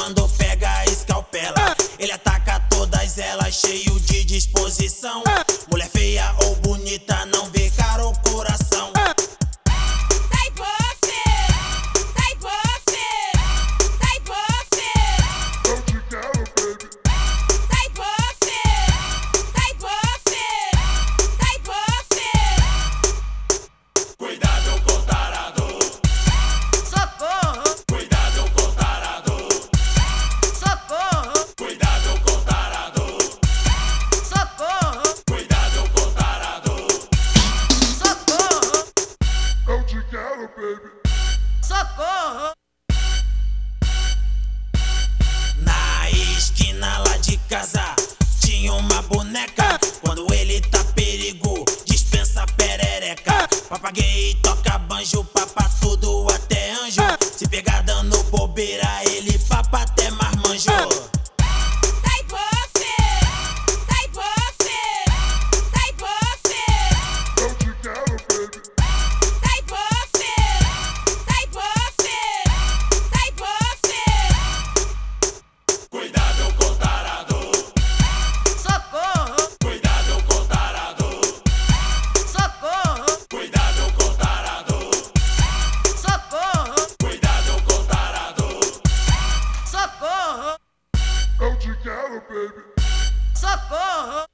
quando fecha. Papagator socorro.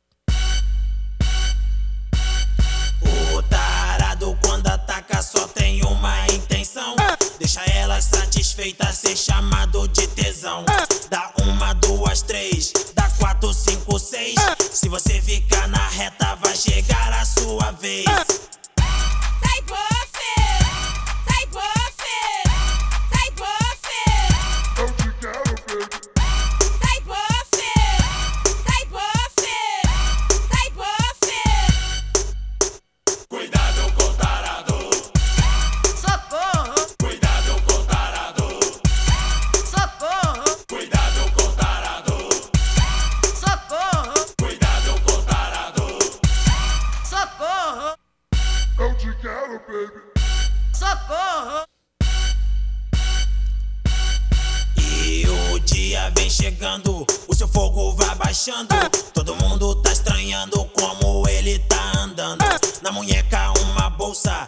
O tarado quando ataca só tem uma intenção. Deixa ela satisfeita, ser chamado de tesão. Dá uma, duas, três, dá quatro, cinco, seis. Se você ficar baby. socorro. E o dia vem chegando, o seu fogo vai baixando. Todo mundo tá estranhando como ele tá andando. Na munheca uma bolsa